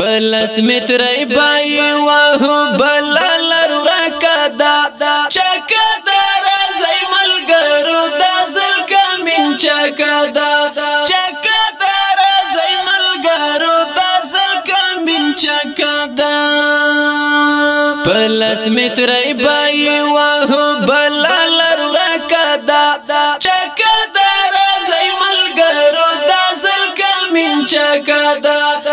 پلس متر بای واه بل لر رکدا چکدا زای ملګرو د زل کمن چکدا چکدا زای ملګرو د زل کمن چکدا پلس متر بای واه بل لر رکدا چکدا زای ملګرو د زل کمن چکدا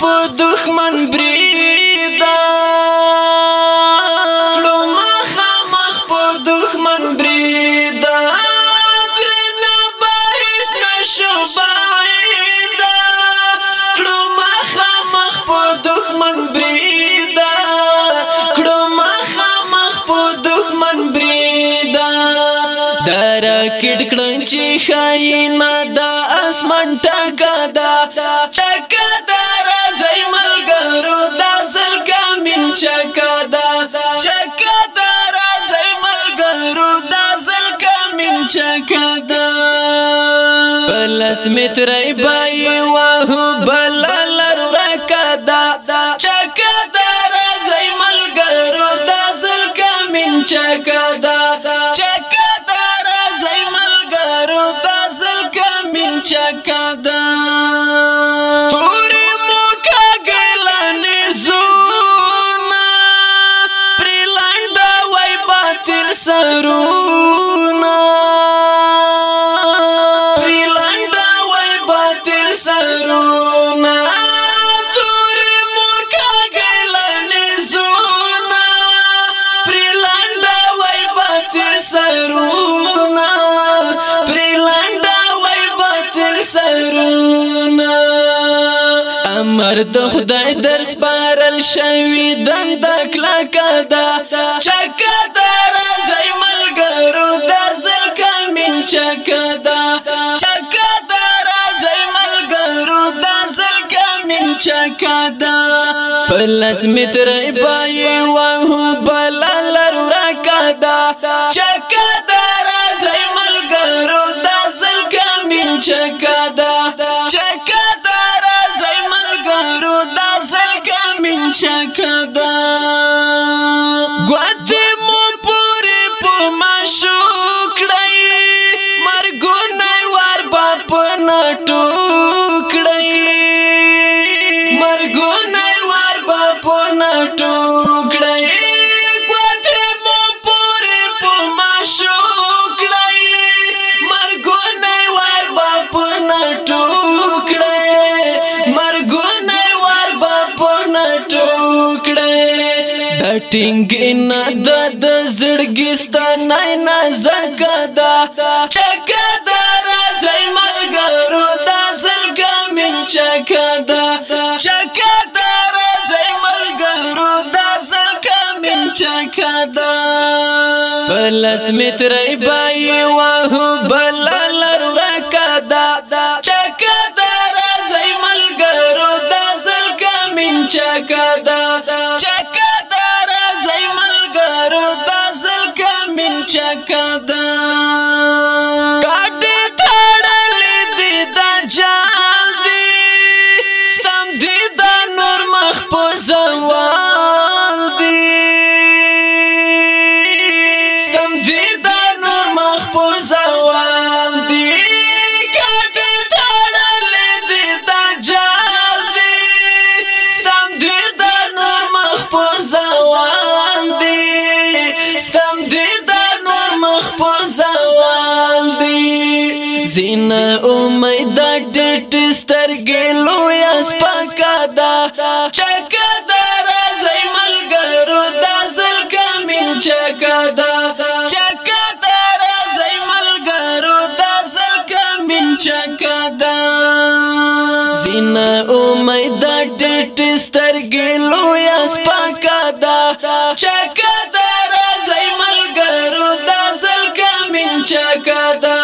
په دښمن بریدا کلو مخ مخ په دښمن بریدا درنا بارس نشو بایدا کلو مخ مخ په دښمن بریدا کلو مخ مخ په دښمن بریدا در کټ کړه چې خاينه د اسمان ټکا دا ټکا پلس متر بای واه بلل رکا دا چکا دا رزی ملگرو دا زلکا من چکا سرونا تور موکا گیلانی زونا پری لنڈا وی باطل سرونا پری لنڈا وی باطل سرونا امر د خدای درس بارل شوی دند کلا کدا چکه در زیمل ګرو د زلکه من چکه دا شکا دا پلس متر بای وهو بلال رکا دا چکا دا رازی ملگرو دا زلکا من چکا دا چکا دا رازی ملگرو دا زلکا من چکا دا گواتی مو پوری پو ما شکڑی مرگو نیوار باپ نٹو د ټینګ نه د د زړګستان نه زګه دا چکه دا راځي ملګرو دا زلګه من چکه دا چکه دا راځي ملګرو دا زلګه من چکه دا پلس متر بای واه بلل ورکه دا I got. زین امید ټټ سترګې لوی اسپاکا دا چکه دا راځي ملګرو دا زل کمین چکه دا چکه دا راځي ملګرو دا زل کمین چکه دا زین امید ټټ سترګې لوی اسپاکا دا چکه دا راځي ملګرو دا زل کمین چکه دا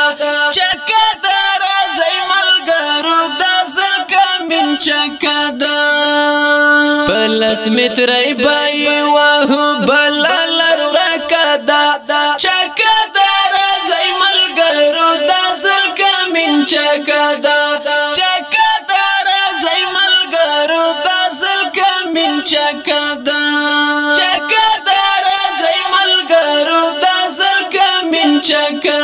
لس متر بای واه بل لر رکدا چکدا زای ملګرو داسل کمن چکدا چکدا زای ملګرو داسل کمن چکدا چکدا زای ملګرو داسل کمن چکدا